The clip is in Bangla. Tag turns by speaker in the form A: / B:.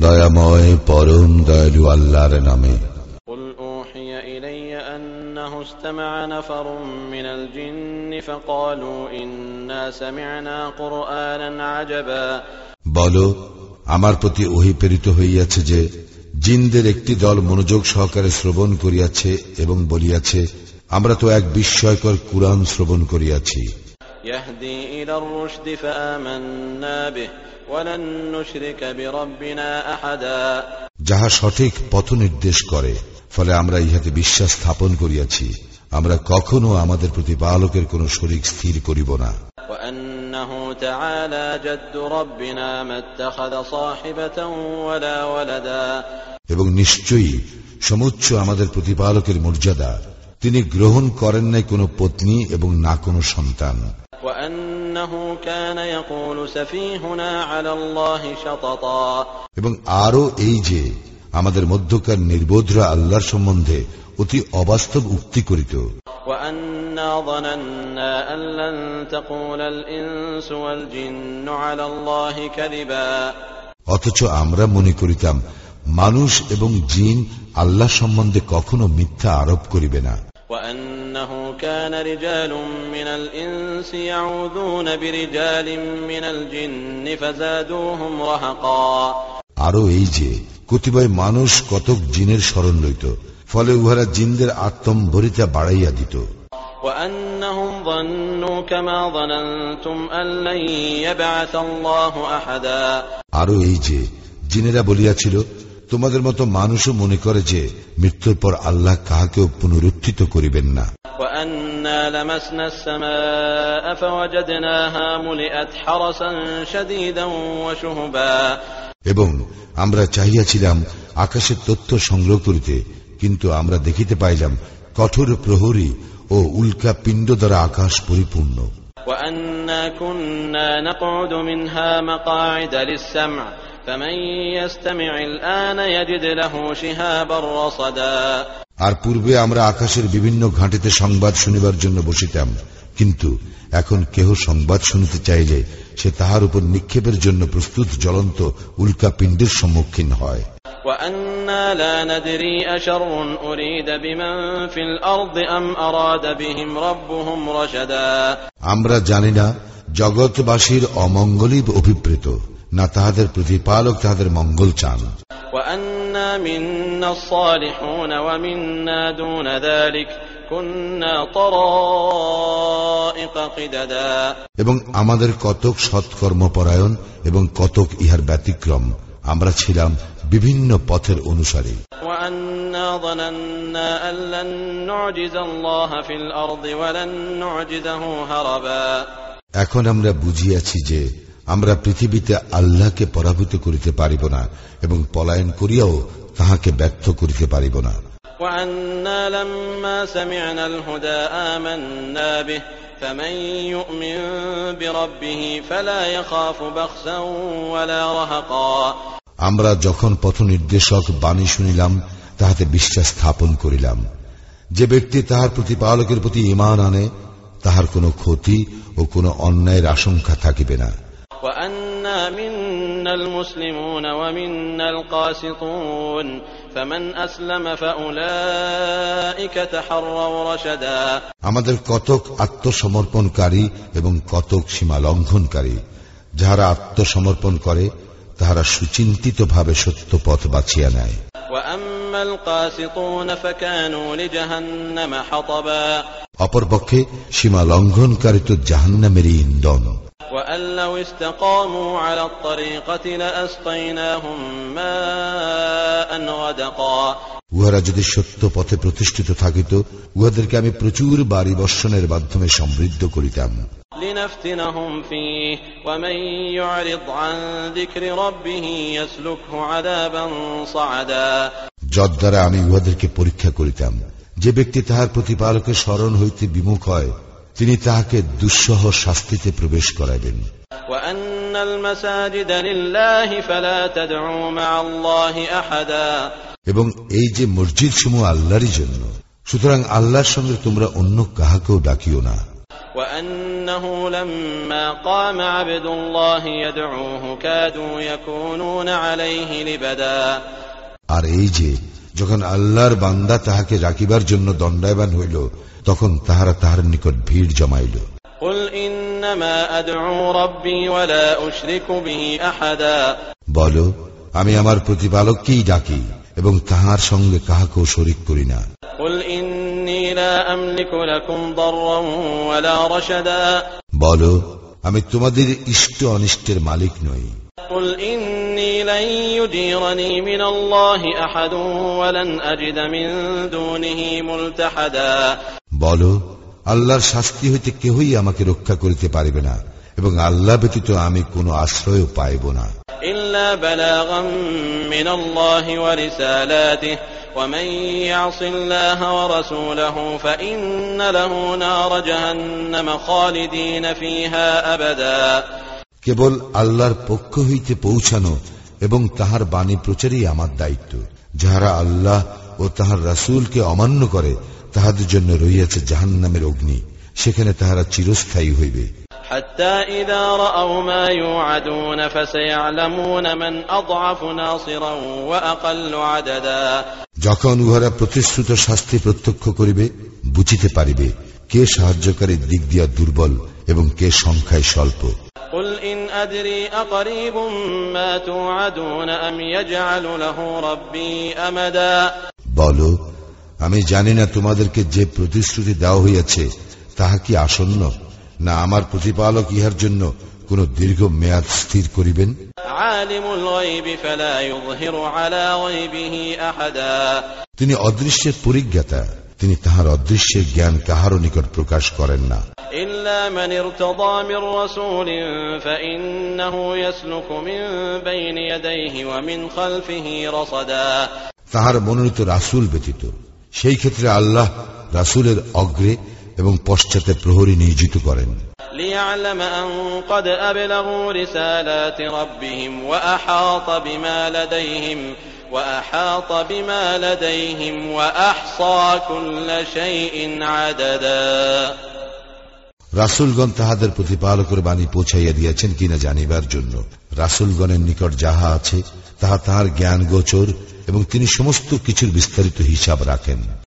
A: দয়াময় পরম দয়ালু আল্লাহর নামে
B: قل أوحي إلي أنه استمع نفر من الجن فقالوا إنا سمعنا قرآنا عجبا
A: বলো আমার প্রতি ওহি প্রেরিত হইয়াছে যে জিনদের একটি দল মনোযোগ সহকারে শ্রবণ করিয়াছে এবং বলিয়াছে আমরা তো এক বিস্ময়কর কুরআন শ্রবণ করিয়াছি
B: يهدي إلى الرشد فآمنا به ولن نشرك بربنا أحدا
A: যাহা সঠিক পথ নির্দেশ করে ফলে আমরা ইহাতে বিশ্বাস স্থাপন করিয়াছি আমরা কখনো আমাদের প্রতিপালকের কোন শরিক স্থির করিব না
B: وأنه تعالى جد ربنا ما اتخذ صاحبة ولا ولدا
A: এবং নিশ্চয়ই সমুচ্চ আমাদের প্রতিপালকের মর্যাদা তিনি গ্রহণ করেন নাই কোনো পত্নী এবং না কোনো সন্তান এবং আরও এই যে আমাদের মধ্যকার নির্বোধরা আল্লাহর সম্বন্ধে অতি অবাস্তব উক্তি করিত। অথচ আমরা মনে করিতাম মানুষ এবং জিন আল্লাহ সম্বন্ধে কখনো মিথ্যা আরোপ করিবে না।
B: وأنه كان رجال من الإنس يعوذون برجال من الجن فزادوهم رهقا
A: আরও এই যে কতিপয় মানুষ কতক জিনের স্মরণ লইত ফলে উহারা জিনদের আত্মম্ভরিতা বাড়াইয়া দিত
B: وأنهم ظنوا كما ظننتم أن لن يبعث الله أحدا
A: আরও এই যে জিনেরা বলিয়াছিল তোমাদের মতো মানুষও মনে করে যে মৃত্যুর পর আল্লাহ কাহাকেও পুনরুত্থিত করিবেন না
B: وأنا لمسنا السماء فوجدناها ملئت حرسا شديدا وشهبا
A: এবং আমরা চাহিয়াছিলাম আকাশের তথ্য সংগ্রহ করিতে কিন্তু আমরা দেখিতে পাইলাম কঠোর প্রহরী ও উল্কা পিণ্ড দ্বারা আকাশ পরিপূর্ণ
B: وأنا كنا نقعد منها مقاعد للسمع
A: আর পূর্বে আমরা আকাশের বিভিন্ন ঘাঁটিতে সংবাদ শুনিবার জন্য বসিতাম কিন্তু এখন কেহ সংবাদ শুনিতে চাইলে সে তাহার উপর নিক্ষেপের জন্য প্রস্তুত জ্বলন্ত উল্কা পিণ্ডের সম্মুখীন হয়। আমরা জানি না জগৎবাসীর অমঙ্গলই অভিপ্রেত। না তাহাদের প্রতিপালক তাহাদের মঙ্গল চান। এবং আমাদের কতক সৎকর্মপরায়ণ এবং কতক ইহার ব্যতিক্রম আমরা ছিলাম বিভিন্ন পথের অনুসারে। এখন আমরা বুঝিয়াছি যে আমরা পৃথিবীতে আল্লাহকে পরাভূত করিতে পারিব না এবং পলায়ন করিয়াও তাহাকে ব্যর্থ করিতে পারিব না। আমরা যখন পথ নির্দেশক বাণী শুনিলাম তাহাতে বিশ্বাস স্থাপন করিলাম। যে ব্যক্তি তাহার প্রতিপালকের প্রতি ইমান আনে তাহার কোনো ক্ষতি ও কোনো অন্যায়ের আশঙ্কা থাকিবে না।
B: وأنا منا المسلمون ومنا القاسطون فمن أسلم فأولئك تحروا رشدا
A: আমাদের কতক আত্মসমর্পণকারী এবং কতক সীমা লঙ্ঘনকারী যাহারা আত্মসমর্পণ করে তাহারা সুচিন্তিতভাবে সত্য পথ বাছিয়া নেয়
B: وأما القاسطون فكانوا لجهنم حطبا
A: অপরপক্ষে সীমা লঙ্ঘনকারী তো জাহান্নামেরই ইন্ধন
B: وأن لو استقاموا على الطريقة لأسقيناهم ماء غدقا
A: উহারা যদি সত্য পথে প্রতিষ্ঠিত থাকিত উহাদেরকে আমি প্রচুর বাড়ি বর্ষণের মাধ্যমে সমৃদ্ধ করিতাম
B: لنفتنهم فيه ومن يعرض عن ذكر ربه يسلكه عذابا صعدا
A: যদ্বারা আমি উহাদেরকে পরীক্ষা করিতাম যে ব্যক্তি তাহার প্রতিপালকের স্মরণ হইতে বিমুখ হয় তিনি তাহাকে দুঃসহ শাস্তিতে প্রবেশ
B: করাবেন
A: এবং এই যে মসজিদ সমূহ আল্লাহরই জন্য সুতরাং আল্লাহর সঙ্গে তোমরা অন্য কাহাকেও ডাকিও না। আর এই যে যখন আল্লাহর বান্দা তাহাকে রাখিবার জন্য দণ্ডায়বান হইল তখন তাহারা তাহার নিকট ভিড় জমাইল। বল আমি আমার প্রতিপালককেই ডাকি এবং তাহার সঙ্গে কাহাকেও শরিক করি না। বল আমি তোমাদের ইষ্ট অনিষ্টের মালিক নই।
B: قل إني لن يجيرني من الله أحد ولن أجد من دونه ملتحدا
A: বল আল্লাহর শাস্তি হইতে কেহই আমাকে রক্ষা করিতে পারিবে না এবং আল্লাহ ব্যতীত আমি কোনো আশ্রয় পাইব না
B: إلا بلاغا من الله ورسالاته ومن يعص الله ورسوله فإن له نار جهنم خالدين فيها أبدا
A: কেবল আল্লাহর পক্ষ হইতে পৌঁছানো এবং তাহার বাণী প্রচারই আমার দায়িত্ব। যাহারা আল্লাহ ও তাহার রাসুলকে অমান্য করে তাহাদের জন্য রইয়াছে জাহান নামের অগ্নি। সেখানে তাহারা চিরস্থায়ী হইবে। যখন উহারা প্রতিশ্রুত শাস্তি প্রত্যক্ষ করিবে বুঝিতে পারিবে কে সাহায্যকারী দিক দিয়া দুর্বল এবং কে সংখ্যায় স্বল্প।
B: قل إن أدري أقريب ما توعدون أم يجعل له ربي أمدا
A: বল আমি জানি না তোমাদেরকে যে প্রতিশ্রুতি দেওয়া হইয়াছে তাহা কি আসন্ন না আমার প্রতিপালক ইহার জন্য কোন দীর্ঘ মেয়াদ স্থির করিবেন
B: عالم الغيب فلا يظهر على غيبه أحدا
A: তিনি অদৃশ্যের পরিজ্ঞাতা তিনি তাহার অদৃশ্যের জ্ঞান কাহারও নিকট প্রকাশ করেন না
B: إلا من ارتضى من رسول فإنه يسلك من بين يديه ومن خلفه رصدا
A: তাহার মনোনীত রাসূল ব্যতীত সেই ক্ষেত্রে আল্লাহ রাসূলের অগ্রে এবং পশ্চাতে প্রহরী নিয়োজিত করেন
B: ليعلم أن قد أبلغوا رسالات ربهم وأحاط بما لديهم وأحاط بما لديهم وأحصى كل شيء عددا
A: রাসূলগণ তাহাদের প্রতিপালকের বাণী পৌঁছাইয়া দিয়েছেন কিনা জানিবার জন্য। রাসুলগণের নিকট যাহা আছে, তাহা তাহার জ্ঞান গোচর এবং তিনি সমস্ত কিছুর বিস্তারিত হিসাব রাখেন।